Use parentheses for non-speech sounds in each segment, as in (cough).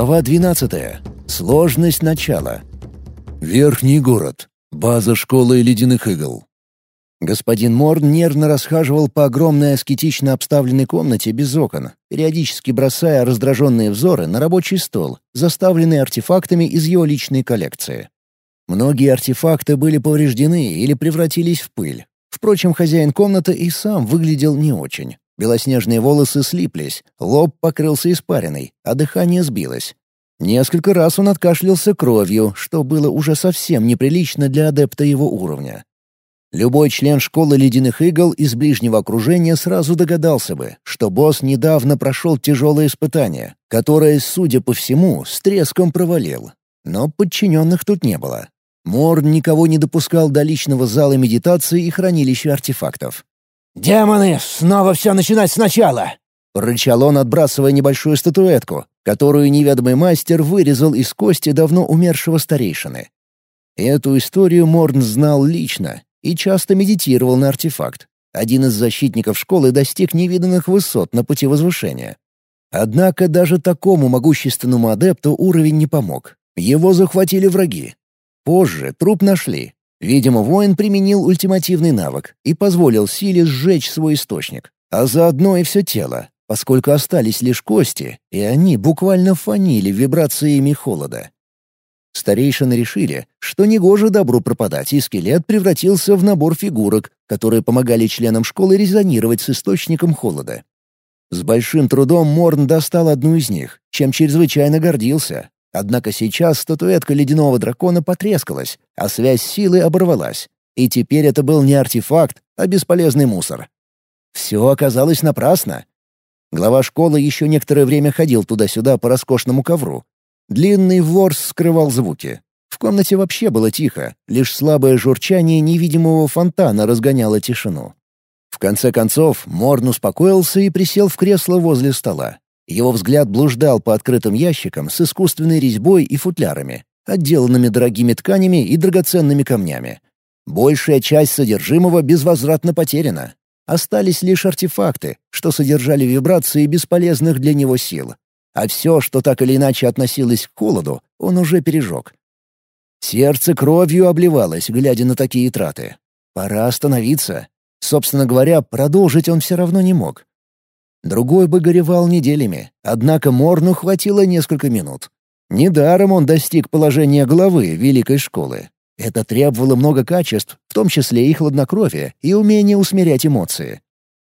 Глава 12. Сложность начала. Верхний город. База школы ледяных игл. Господин Морн нервно расхаживал по огромной аскетично обставленной комнате без окон, периодически бросая раздраженные взоры на рабочий стол, заставленный артефактами из его личной коллекции. Многие артефакты были повреждены или превратились в пыль. Впрочем, хозяин комнаты и сам выглядел не очень. Белоснежные волосы слиплись, лоб покрылся испариной, а дыхание сбилось. Несколько раз он откашлялся кровью, что было уже совсем неприлично для адепта его уровня. Любой член школы ледяных игл из ближнего окружения сразу догадался бы, что босс недавно прошел тяжелое испытание, которое, судя по всему, с треском провалил. Но подчиненных тут не было. Морн никого не допускал до личного зала медитации и хранилища артефактов. «Демоны, снова все начинать сначала!» — рычал он, отбрасывая небольшую статуэтку, которую неведомый мастер вырезал из кости давно умершего старейшины. Эту историю Морн знал лично и часто медитировал на артефакт. Один из защитников школы достиг невиданных высот на пути возвышения. Однако даже такому могущественному адепту уровень не помог. Его захватили враги. Позже труп нашли. Видимо, воин применил ультимативный навык и позволил силе сжечь свой источник, а заодно и все тело, поскольку остались лишь кости, и они буквально фанили вибрациями холода. Старейшины решили, что негоже добру пропадать, и скелет превратился в набор фигурок, которые помогали членам школы резонировать с источником холода. С большим трудом Морн достал одну из них, чем чрезвычайно гордился. Однако сейчас статуэтка ледяного дракона потрескалась, а связь силы оборвалась. И теперь это был не артефакт, а бесполезный мусор. Все оказалось напрасно. Глава школы еще некоторое время ходил туда-сюда по роскошному ковру, Длинный ворс скрывал звуки. В комнате вообще было тихо, лишь слабое журчание невидимого фонтана разгоняло тишину. В конце концов, Морн успокоился и присел в кресло возле стола. Его взгляд блуждал по открытым ящикам с искусственной резьбой и футлярами, отделанными дорогими тканями и драгоценными камнями. Большая часть содержимого безвозвратно потеряна. Остались лишь артефакты, что содержали вибрации бесполезных для него сил, а все, что так или иначе относилось к холоду, он уже пережег. Сердце кровью обливалось, глядя на такие траты. Пора остановиться. Собственно говоря, продолжить он все равно не мог. Другой бы горевал неделями, однако Морну хватило несколько минут. Недаром он достиг положения главы великой школы. Это требовало много качеств, в том числе и хладнокровия, и умения усмирять эмоции.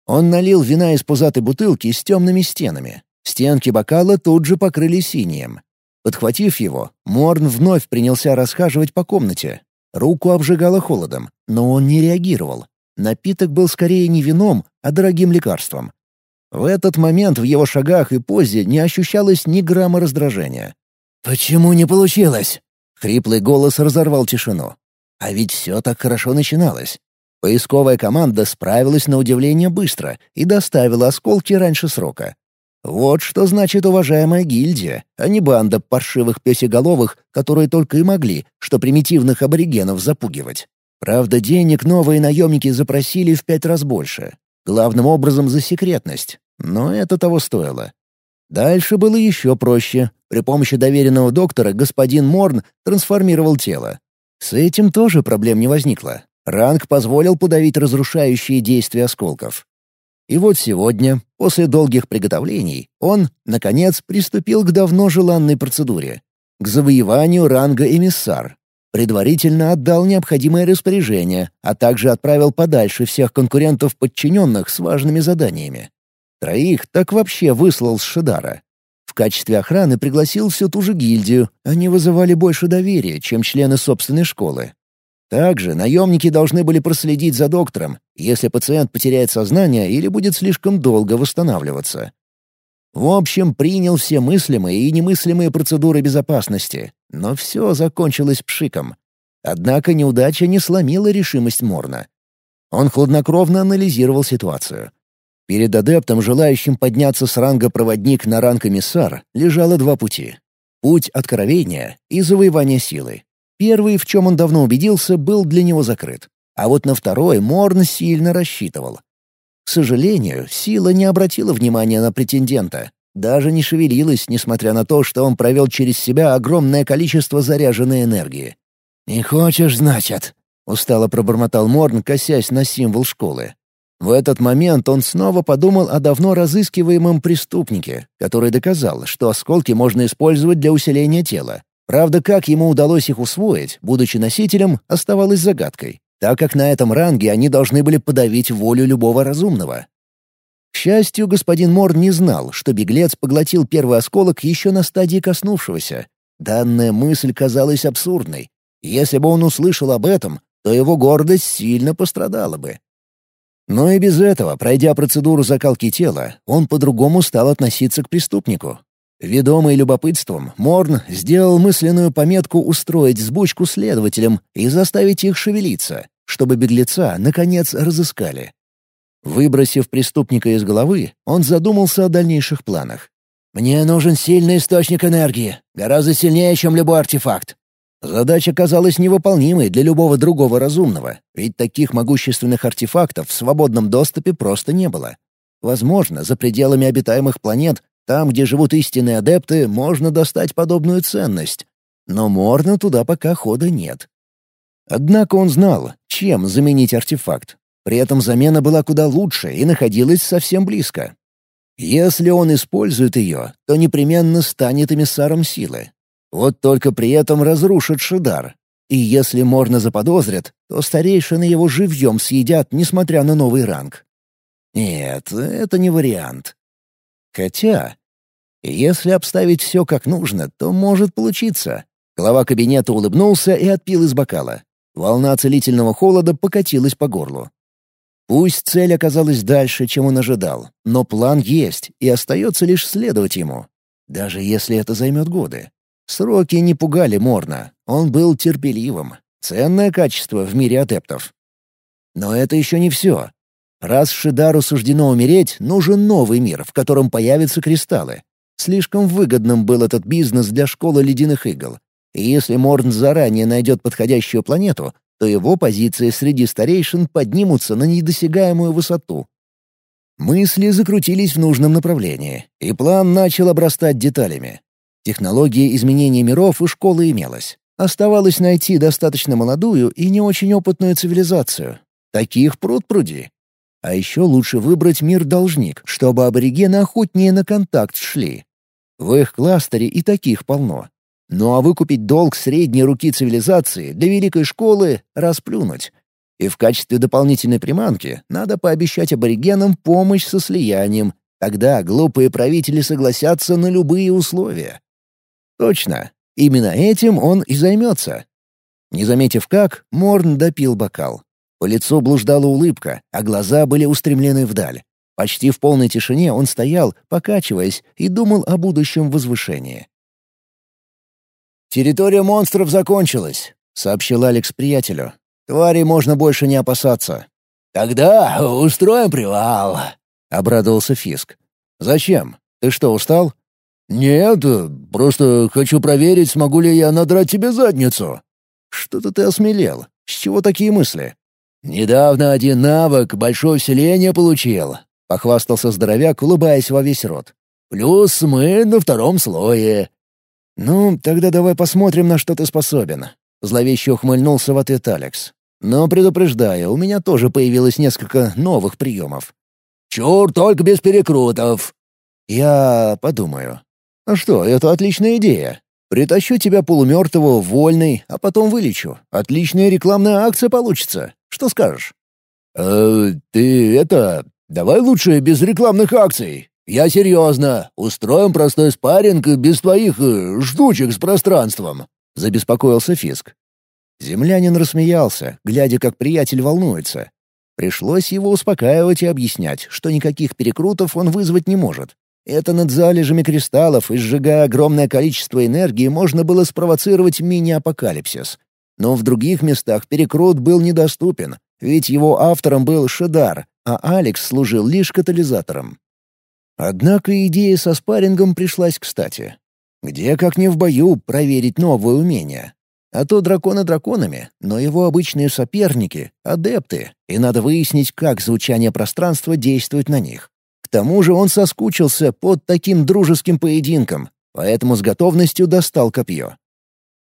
Он налил вина из пузатой бутылки с темными стенами, Стенки бокала тут же покрыли синим. Подхватив его, Морн вновь принялся расхаживать по комнате. Руку обжигало холодом, но он не реагировал. Напиток был скорее не вином, а дорогим лекарством. В этот момент в его шагах и позе не ощущалось ни грамма раздражения. «Почему не получилось?» Хриплый голос разорвал тишину. А ведь все так хорошо начиналось. Поисковая команда справилась на удивление быстро и доставила осколки раньше срока. Вот что значит уважаемая гильдия, а не банда паршивых песеголовых, которые только и могли, что примитивных аборигенов запугивать. Правда, денег новые наемники запросили в пять раз больше. Главным образом за секретность. Но это того стоило. Дальше было еще проще. При помощи доверенного доктора господин Морн трансформировал тело. С этим тоже проблем не возникло. Ранг позволил подавить разрушающие действия осколков. И вот сегодня, после долгих приготовлений, он, наконец, приступил к давно желанной процедуре — к завоеванию ранга эмиссар. Предварительно отдал необходимое распоряжение, а также отправил подальше всех конкурентов-подчиненных с важными заданиями. Троих так вообще выслал с Шидара. В качестве охраны пригласил всю ту же гильдию, они вызывали больше доверия, чем члены собственной школы. Также наемники должны были проследить за доктором, если пациент потеряет сознание или будет слишком долго восстанавливаться. В общем, принял все мыслимые и немыслимые процедуры безопасности, но все закончилось пшиком. Однако неудача не сломила решимость Морна. Он хладнокровно анализировал ситуацию. Перед адептом, желающим подняться с ранга проводник на ранг эмиссар, лежало два пути. Путь откровения и завоевания силы. Первый, в чем он давно убедился, был для него закрыт. А вот на второй Морн сильно рассчитывал. К сожалению, сила не обратила внимания на претендента. даже не шевелилась, несмотря на то, что он провел через себя огромное количество заряженной энергии. «Не хочешь, значит?» — устало пробормотал Морн, косясь на символ школы. В этот момент он снова подумал о давно разыскиваемом преступнике, который доказал, что осколки можно использовать для усиления тела. Правда, как ему удалось их усвоить, будучи носителем, оставалось загадкой, так как на этом ранге они должны были подавить волю любого разумного. К счастью, господин Мор не знал, что беглец поглотил первый осколок еще на стадии коснувшегося. Данная мысль казалась абсурдной. Если бы он услышал об этом, то его гордость сильно пострадала бы. Но и без этого, пройдя процедуру закалки тела, он по-другому стал относиться к преступнику. Ведомый любопытством, Морн сделал мысленную пометку устроить сбучку следователям и заставить их шевелиться, чтобы беглеца, наконец, разыскали. Выбросив преступника из головы, он задумался о дальнейших планах. «Мне нужен сильный источник энергии, гораздо сильнее, чем любой артефакт». Задача казалась невыполнимой для любого другого разумного, ведь таких могущественных артефактов в свободном доступе просто не было. Возможно, за пределами обитаемых планет, там, где живут истинные адепты, можно достать подобную ценность. Но Морна туда пока хода нет. Однако он знал, чем заменить артефакт, при этом замена была куда лучше и находилась совсем близко. Если он использует ее, то непременно станет эмиссаром силы. Вот только при этом разрушит Шидар. И если Морна заподозрят, то старейшины его живьем съедят, несмотря на новый ранг. Нет, это не вариант. Хотя, если обставить все как нужно, то может получиться. Глава кабинета улыбнулся и отпил из бокала. Волна целительного холода покатилась по горлу. Пусть цель оказалась дальше, чем он ожидал, но план есть, и остается лишь следовать ему. Даже если это займет годы. Сроки не пугали Морна, он был терпеливым. Ценное качество в мире адептов. Но это еще не все. Раз Шидару суждено умереть, нужен новый мир, в котором появятся кристаллы. Слишком выгодным был этот бизнес для школы ледяных игл. И если Морн заранее найдет подходящую планету, то его позиции среди старейшин поднимутся на недосягаемую высоту. Мысли закрутились в нужном направлении, и план начал обрастать деталями. Технология изменения миров у школы имелась. Оставалось найти достаточно молодую и не очень опытную цивилизацию. Таких пруд-пруди. А еще лучше выбрать мир-должник, чтобы аборигены охотнее на контакт шли. В их кластере и таких полно. Ну а выкупить долг средней руки цивилизации для великой школы — расплюнуть. И в качестве дополнительной приманки надо пообещать аборигенам помощь со слиянием. Тогда глупые правители согласятся на любые условия. Точно. Именно этим он и займется. Не заметив как, Морн допил бокал. По лицу блуждала улыбка, а глаза были устремлены вдаль. Почти в полной тишине он стоял, покачиваясь, и думал о будущем возвышении. «Территория монстров закончилась», — сообщил Алекс приятелю. «Твари можно больше не опасаться». «Тогда устроим привал», — обрадовался Фиск. «Зачем? Ты что, устал?» «Нет, просто хочу проверить, смогу ли я надрать тебе задницу». «Что-то ты осмелел. С чего такие мысли?» «Недавно один навык большое усиление получил», — похвастался здоровяк, улыбаясь во весь рот. «Плюс мы на втором слое. «Ну, тогда давай посмотрим, на что ты способен», — зловеще ухмыльнулся в ответ Алекс. «Но предупреждаю, у меня тоже появилось несколько новых приемов». «Чур, только без перекрутов». «Я подумаю». «А что, это отличная идея. Притащу тебя полумертвого вольный, а потом вылечу. Отличная рекламная акция получится. Что скажешь?» «Э, ты это... Давай лучше без рекламных акций. «Я серьезно. Устроим простой спарринг без твоих э, штучек с пространством», — забеспокоился Фиск. Землянин рассмеялся, глядя, как приятель волнуется. Пришлось его успокаивать и объяснять, что никаких перекрутов он вызвать не может. Это над залежами кристаллов и сжигая огромное количество энергии можно было спровоцировать мини-апокалипсис. Но в других местах перекрут был недоступен, ведь его автором был Шедар, а Алекс служил лишь катализатором. Однако идея со спаррингом пришлась кстати. Где, как не в бою, проверить новое умение? А то драконы драконами, но его обычные соперники — адепты, и надо выяснить, как звучание пространства действует на них. К тому же он соскучился под таким дружеским поединком, поэтому с готовностью достал копье.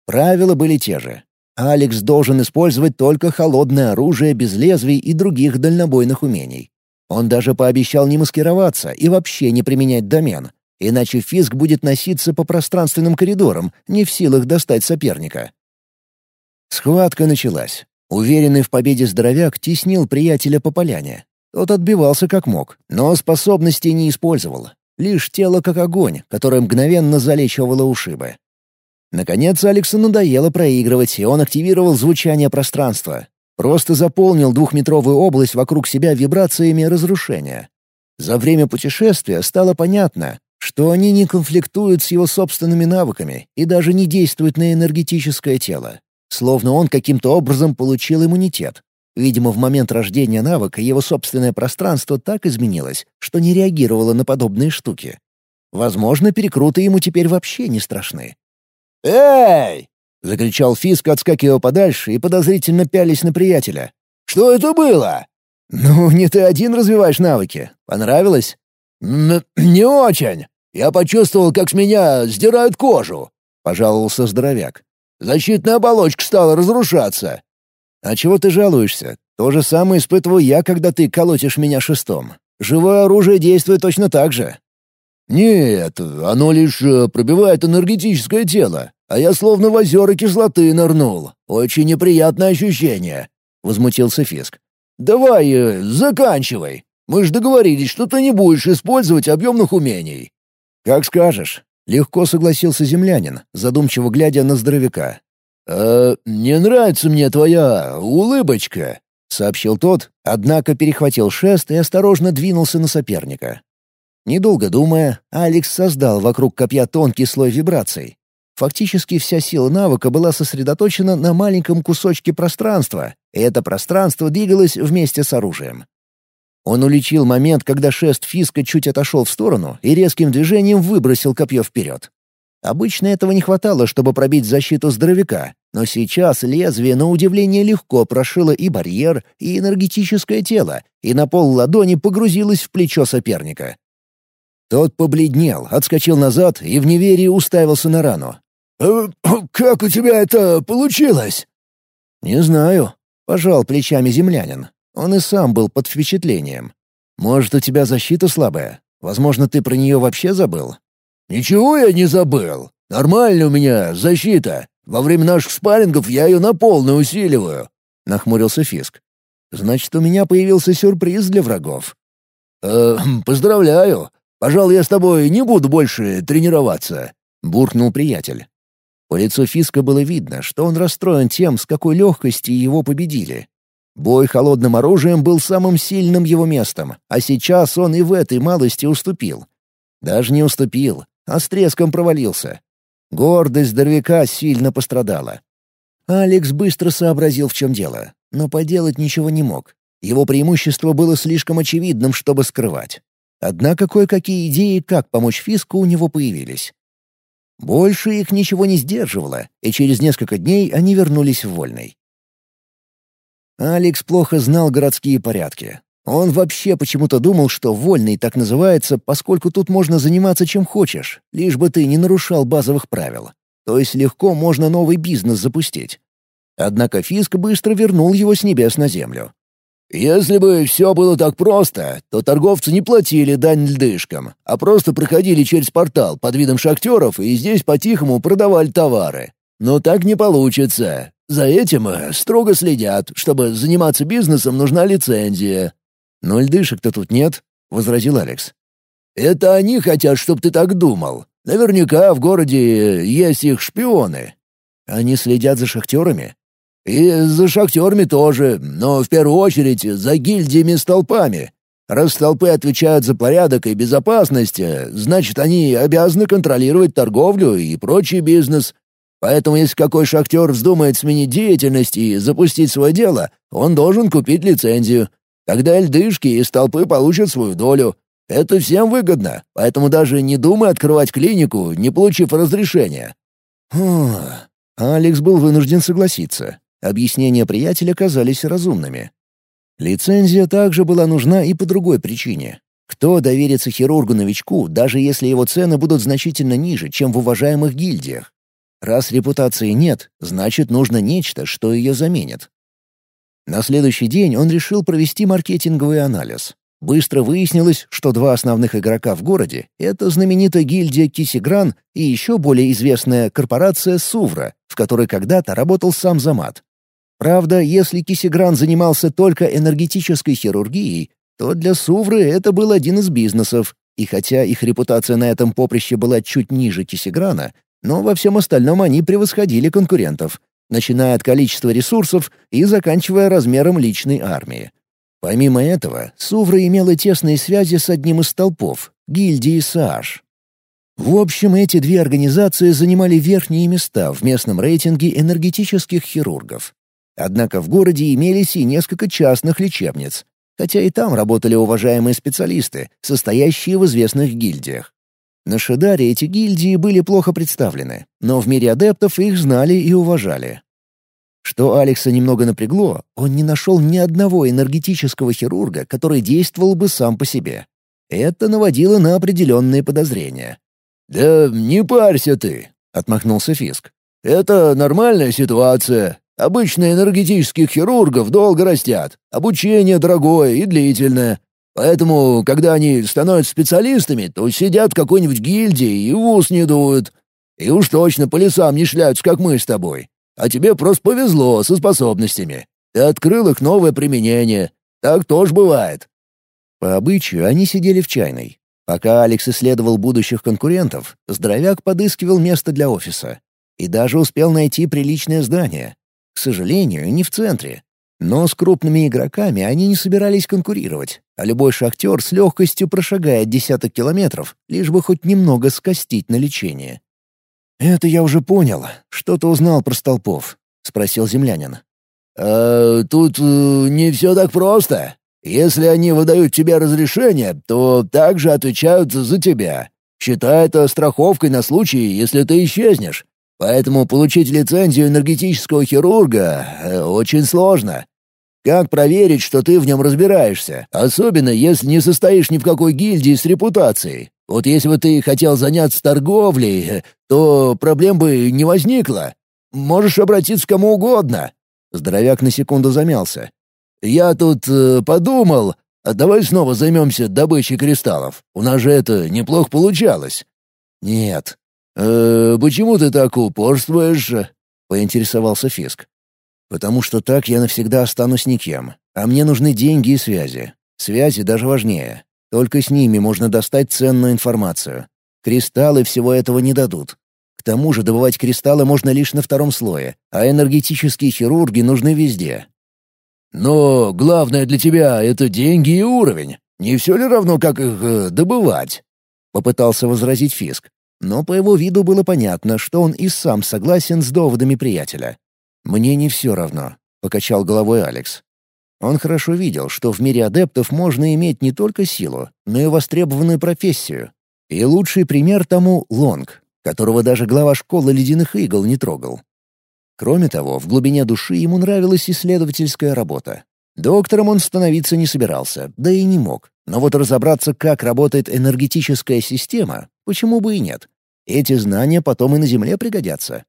Правила были те же. Алекс должен использовать только холодное оружие без лезвий и других дальнобойных умений. Он даже пообещал не маскироваться и вообще не применять домен, иначе Фиск будет носиться по пространственным коридорам, не в силах достать соперника. Схватка началась. Уверенный в победе здоровяк теснил приятеля по поляне. Тот отбивался как мог, но способностей не использовал. Лишь тело как огонь, которое мгновенно залечивало ушибы. Наконец Алексу надоело проигрывать, и он активировал звучание пространства. Просто заполнил двухметровую область вокруг себя вибрациями разрушения. За время путешествия стало понятно, что они не конфликтуют с его собственными навыками и даже не действуют на энергетическое тело. Словно он каким-то образом получил иммунитет. Видимо, в момент рождения навыка его собственное пространство так изменилось, что не реагировало на подобные штуки. Возможно, перекруты ему теперь вообще не страшны. «Эй!» — закричал Фиск, отскакивая подальше и подозрительно пялись на приятеля. «Что это было?» «Ну, не ты один развиваешь навыки. Понравилось?» Н «Не очень. Я почувствовал, как с меня сдирают кожу», — пожаловался здоровяк. «Защитная оболочка стала разрушаться». «А чего ты жалуешься? То же самое испытываю я, когда ты колотишь меня шестом. Живое оружие действует точно так же. «Нет, оно лишь э, пробивает энергетическое тело, а я словно в озера кислоты нырнул. Очень неприятное ощущение», — возмутился Фиск. «Давай, э, заканчивай. Мы же договорились, что ты не будешь использовать объемных умений». «Как скажешь», — легко согласился землянин, задумчиво глядя на здоровяка. «Э, «Не нравится мне твоя улыбочка», — сообщил тот, однако перехватил шест и осторожно двинулся на соперника. Недолго думая, Алекс создал вокруг копья тонкий слой вибраций. Фактически вся сила навыка была сосредоточена на маленьком кусочке пространства, и это пространство двигалось вместе с оружием. Он уличил момент, когда шест Фиска чуть отошел в сторону и резким движением выбросил копье вперед. Обычно этого не хватало, чтобы пробить защиту здоровяка, но сейчас лезвие на удивление легко прошило и барьер, и энергетическое тело, и на пол ладони погрузилось в плечо соперника. Тот побледнел, отскочил назад и в неверии уставился на рану. «Э, (coughs) «Как у тебя это получилось?» «Не знаю», — пожал плечами землянин. Он и сам был под впечатлением. «Может, у тебя защита слабая? Возможно, ты про нее вообще забыл?» «Ничего я не забыл. Нормально у меня защита. Во время наших спаррингов я ее на полную усиливаю», — нахмурился Фиск. «Значит, у меня появился сюрприз для врагов». «Э, (clears throat) «Поздравляю. Пожалуй, я с тобой не буду больше тренироваться», — буркнул приятель. По лицу Фиска было видно, что он расстроен тем, с какой легкостью его победили. Бой холодным оружием был самым сильным его местом, а сейчас он и в этой малости уступил. Даже не уступил, а с треском провалился. Гордость здоровяка сильно пострадала. Алекс быстро сообразил, в чем дело, но поделать ничего не мог. Его преимущество было слишком очевидным, чтобы скрывать. Однако кое-какие идеи, как помочь Фиску, у него появились. Больше их ничего не сдерживало, и через несколько дней они вернулись в Вольный. Алекс плохо знал городские порядки. Он вообще почему-то думал, что Вольный так называется, поскольку тут можно заниматься чем хочешь, лишь бы ты не нарушал базовых правил. То есть легко можно новый бизнес запустить. Однако Фиск быстро вернул его с небес на землю. Если бы все было так просто, то торговцы не платили дань льдышкам, а просто проходили через портал под видом шахтеров и здесь по-тихому продавали товары. Но так не получится. За этим э, строго следят, чтобы заниматься бизнесом нужна лицензия. «Но льдышек-то тут нет», — возразил Алекс. «Это они хотят, чтобы ты так думал. Наверняка в городе есть их шпионы». «Они следят за шахтерами?» И за шахтерами тоже, но в первую очередь за гильдиями-столпами. Раз столпы отвечают за порядок и безопасность, значит, они обязаны контролировать торговлю и прочий бизнес. Поэтому если какой шахтер вздумает сменить деятельность и запустить свое дело, он должен купить лицензию. Тогда льдышки и столпы получат свою долю. Это всем выгодно, поэтому даже не думай открывать клинику, не получив разрешения. Фу. Алекс был вынужден согласиться. Объяснения приятеля казались разумными. Лицензия также была нужна и по другой причине. Кто доверится хирургу-новичку, даже если его цены будут значительно ниже, чем в уважаемых гильдиях? Раз репутации нет, значит, нужно нечто, что ее заменит. На следующий день он решил провести маркетинговый анализ. Быстро выяснилось, что два основных игрока в городе — это знаменитая гильдия Кисигран и еще более известная корпорация Сувра, в которой когда-то работал сам Замат. Правда, если Кисигран занимался только энергетической хирургией, то для Сувры это был один из бизнесов, и хотя их репутация на этом поприще была чуть ниже Кисиграна, но во всем остальном они превосходили конкурентов, начиная от количества ресурсов и заканчивая размером личной армии. Помимо этого, Сувра имела тесные связи с одним из столпов — гильдией Сааш. В общем, эти две организации занимали верхние места в местном рейтинге энергетических хирургов. Однако в городе имелись и несколько частных лечебниц, хотя и там работали уважаемые специалисты, состоящие в известных гильдиях. На Шидаре эти гильдии были плохо представлены, но в мире адептов их знали и уважали. Что Алекса немного напрягло, он не нашел ни одного энергетического хирурга, который действовал бы сам по себе. Это наводило на определенные подозрения. «Да не парься ты», — отмахнулся Фиск. «Это нормальная ситуация. Обычно энергетических хирургов долго растят. Обучение дорогое и длительное. Поэтому, когда они становятся специалистами, то сидят в какой-нибудь гильдии и в ус не дуют. И уж точно по лесам не шляются, как мы с тобой. А тебе просто повезло со способностями. Ты открыл их новое применение. Так тоже бывает». По обычаю они сидели в чайной. Пока Алекс исследовал будущих конкурентов, здоровяк подыскивал место для офиса. И даже успел найти приличное здание. К сожалению, не в центре. Но с крупными игроками они не собирались конкурировать, а любой шахтер с легкостью прошагает десяток километров, лишь бы хоть немного скостить на лечение. «Это я уже понял. Что ты узнал про столпов?» — спросил землянин. «А тут э, не все так просто. Если они выдают тебе разрешение, то также отвечают за тебя. Считай это страховкой на случай, если ты исчезнешь. Поэтому получить лицензию энергетического хирурга э, очень сложно. Как проверить, что ты в нем разбираешься, особенно если не состоишь ни в какой гильдии с репутацией? Вот если бы ты хотел заняться торговлей, э, то проблем бы не возникло. Можешь обратиться к кому угодно». Здоровяк на секунду замялся. «Я тут э, подумал, а давай снова займемся добычей кристаллов. У нас же это неплохо получалось». «Нет, «Э, почему ты так упорствуешь?» — поинтересовался Фиск. «Потому что так я навсегда останусь никем, а мне нужны деньги и связи. Связи даже важнее. Только с ними можно достать ценную информацию. Кристаллы всего этого не дадут. К тому же добывать кристаллы можно лишь на втором слое, а энергетические хирурги нужны везде». «Но главное для тебя — это деньги и уровень. Не все ли равно, как их э, добывать?» — попытался возразить Фиск но по его виду было понятно, что он и сам согласен с доводами приятеля. «Мне не все равно», — покачал головой Алекс. Он хорошо видел, что в мире адептов можно иметь не только силу, но и востребованную профессию. И лучший пример тому — Лонг, которого даже глава школы ледяных игл не трогал. Кроме того, в глубине души ему нравилась исследовательская работа. Доктором он становиться не собирался, да и не мог. Но вот разобраться, как работает энергетическая система, почему бы и нет. Эти знания потом и на Земле пригодятся.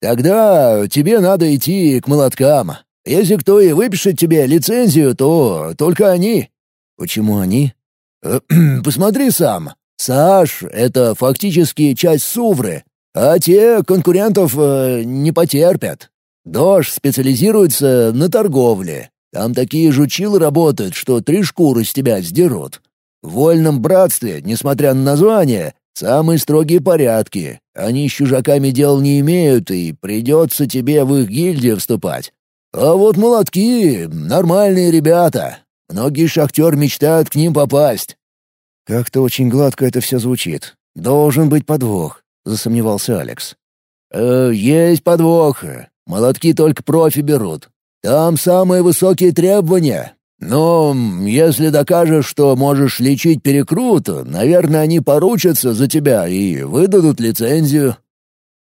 «Тогда тебе надо идти к молоткам. Если кто и выпишет тебе лицензию, то только они». «Почему они?» э, (clears throat) «Посмотри сам. Саш — это фактически часть Сувры, а те конкурентов э, не потерпят. Дож специализируется на торговле. Там такие жучилы работают, что три шкуры с тебя сдерут. В вольном братстве, несмотря на название, Самые строгие порядки. Они с чужаками дел не имеют, и придется тебе в их гильдию вступать. А вот молотки — нормальные ребята. Многие шахтер мечтают к ним попасть». «Как-то очень гладко это все звучит. Должен быть подвох», — засомневался Алекс. «Э, «Есть подвох. Молотки только профи берут. Там самые высокие требования. «Ну, если докажешь, что можешь лечить перекрут, наверное, они поручатся за тебя и выдадут лицензию».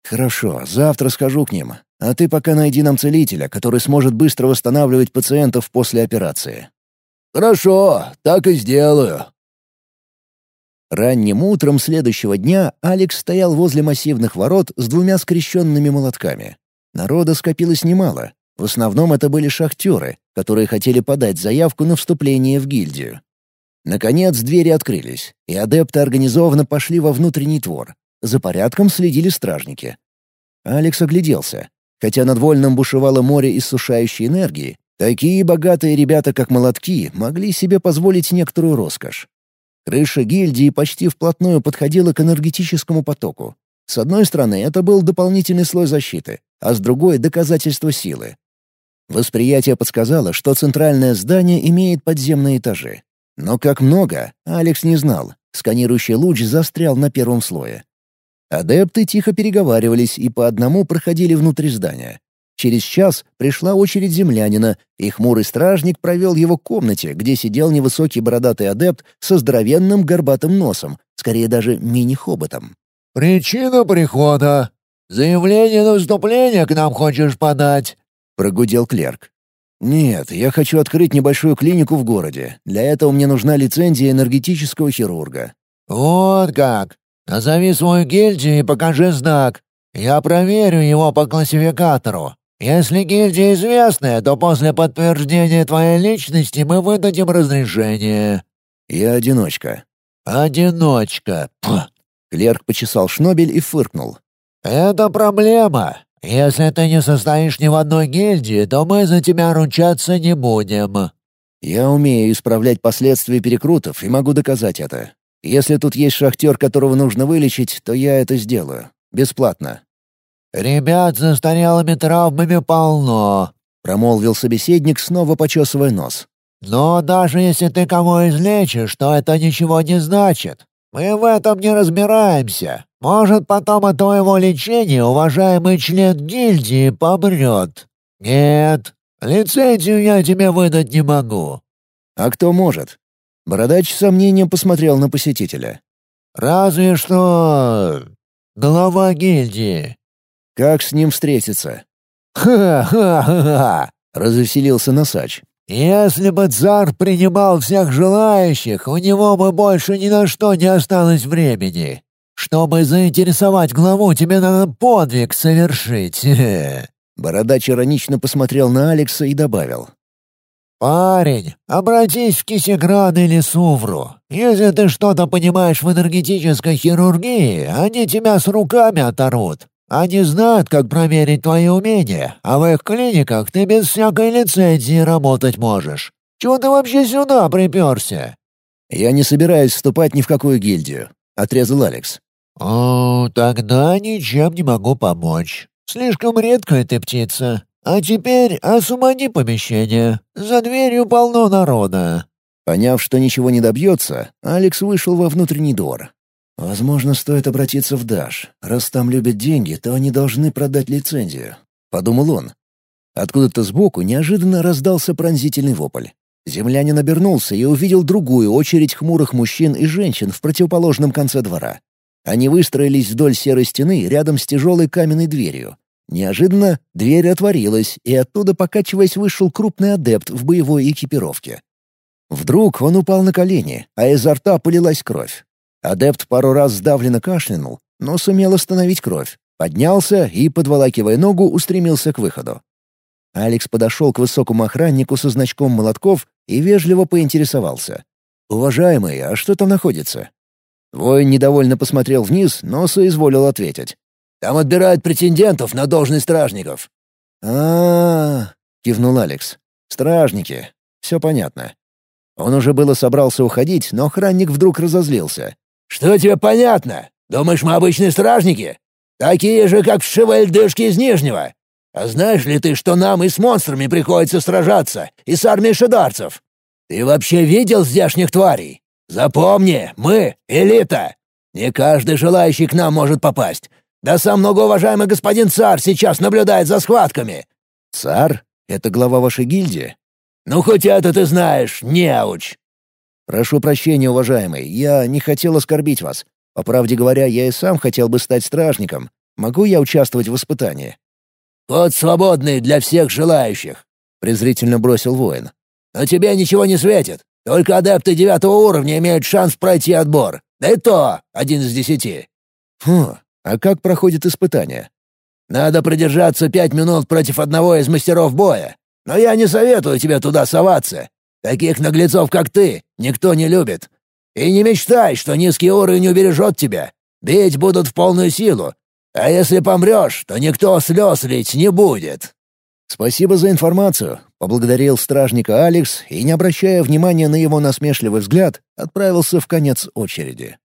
«Хорошо, завтра схожу к ним. А ты пока найди нам целителя, который сможет быстро восстанавливать пациентов после операции». «Хорошо, так и сделаю», Ранним утром следующего дня Алекс стоял возле массивных ворот с двумя скрещенными молотками. Народа скопилось немало. В основном это были шахтеры, которые хотели подать заявку на вступление в гильдию. Наконец двери открылись, и адепты организованно пошли во внутренний двор. За порядком следили стражники. Алекс огляделся. Хотя над Вольным бушевало море иссушающей энергии, такие богатые ребята, как молотки, могли себе позволить некоторую роскошь. Крыша гильдии почти вплотную подходила к энергетическому потоку. С одной стороны, это был дополнительный слой защиты, а с другой — доказательство силы. Восприятие подсказало, что центральное здание имеет подземные этажи. Но как много, Алекс не знал. Сканирующий луч застрял на первом слое. Адепты тихо переговаривались и по одному проходили внутрь здания. Через час пришла очередь землянина, и хмурый стражник провел его к комнате, где сидел невысокий бородатый адепт со здоровенным горбатым носом, скорее даже мини-хоботом. «Причина прихода. Заявление на вступление к нам хочешь подать?» — прогудел клерк. «Нет, я хочу открыть небольшую клинику в городе. Для этого мне нужна лицензия энергетического хирурга». «Вот как. Назови свою гильдию и покажи знак. Я проверю его по классификатору. Если гильдия известная, то после подтверждения твоей личности мы выдадим разрешение». «Я одиночка». «Одиночка». Пх. Клерк почесал шнобель и фыркнул. «Это проблема. Если ты не состоишь ни в одной гильдии, то мы за тебя ручаться не будем». «Я умею исправлять последствия перекрутов и могу доказать это. Если тут есть шахтер, которого нужно вылечить, то я это сделаю. Бесплатно. «Ребят с застарелыми травмами полно», — промолвил собеседник, снова почесывая нос. «Но даже если ты кого излечишь, то это ничего не значит. Мы в этом не разбираемся. Может, потом от твоего лечения уважаемый член гильдии помрет. Нет, лицензию я тебе выдать не могу». «А кто может?» Бородач с сомнением посмотрел на посетителя. «Разве что... глава гильдии. Как с ним встретиться?» «Ха-ха-ха-ха!» — развеселился Носач. «Если бы царь принимал всех желающих, у него бы больше ни на что не осталось времени. Чтобы заинтересовать главу, тебе надо подвиг совершить». (laughs) Бородач иронично посмотрел на Алекса и добавил. «Парень, обратись в Кисеград или Сувру. Если ты что-то понимаешь в энергетической хирургии, они тебя с руками оторвут. Они знают, как проверить твои умения, а в их клиниках ты без всякой лицензии работать можешь. Чего ты вообще сюда приперся?» «Я не собираюсь вступать ни в какую гильдию», — отрезал Алекс. «О, тогда ничем не могу помочь. Слишком редкая ты птица. А теперь освободи помещение. За дверью полно народа». Поняв, что ничего не добьется, Алекс вышел во внутренний двор. «Возможно, стоит обратиться в Даш. Раз там любят деньги, то они должны продать лицензию», — подумал он. Откуда-то сбоку неожиданно раздался пронзительный вопль. Землянин обернулся и увидел другую очередь хмурых мужчин и женщин в противоположном конце двора. Они выстроились вдоль серой стены рядом с тяжелой каменной дверью. Неожиданно дверь отворилась, и оттуда, покачиваясь, вышел крупный адепт в боевой экипировке. Вдруг он упал на колени, а изо рта полилась кровь. Адепт пару раз сдавленно кашлянул, но сумел остановить кровь. Поднялся и, подволакивая ногу, устремился к выходу. Алекс подошел к высокому охраннику со значком молотков и вежливо поинтересовался. «Уважаемый, а что там находится?» Воин недовольно посмотрел вниз, но соизволил ответить. «Там отбирают претендентов на должность стражников». «А-а-а», кивнул Алекс. «Стражники. Все понятно». Он уже было собрался уходить, но охранник вдруг разозлился. «Что тебе понятно? Думаешь, мы обычные стражники? Такие же, как вшивые льдышки из Нижнего. А знаешь ли ты, что нам и с монстрами приходится сражаться, и с армией шидарцев? Ты вообще видел здешних тварей? Запомни, мы — элита. Не каждый желающий к нам может попасть. Да сам многоуважаемый господин царь сейчас наблюдает за схватками». «Царь? Это глава вашей гильдии?» «Ну, хоть это ты знаешь, неуч!» «Прошу прощения, уважаемый, я не хотел оскорбить вас. По правде говоря, я и сам хотел бы стать стражником. Могу я участвовать в испытании?» «Код свободный для всех желающих», — презрительно бросил воин. «Но тебе ничего не светит. Только адепты девятого уровня имеют шанс пройти отбор. Да и то один из десяти». «Фу, а как проходит испытание?» «Надо продержаться пять минут против одного из мастеров боя. Но я не советую тебе туда соваться. Таких наглецов, как ты, никто не любит. И не мечтай, что низкий уровень убережет тебя. Бить будут в полную силу. А если помрешь, то никто слез лить не будет». «Спасибо за информацию», — поблагодарил стражника Алекс и, не обращая внимания на его насмешливый взгляд, отправился в конец очереди.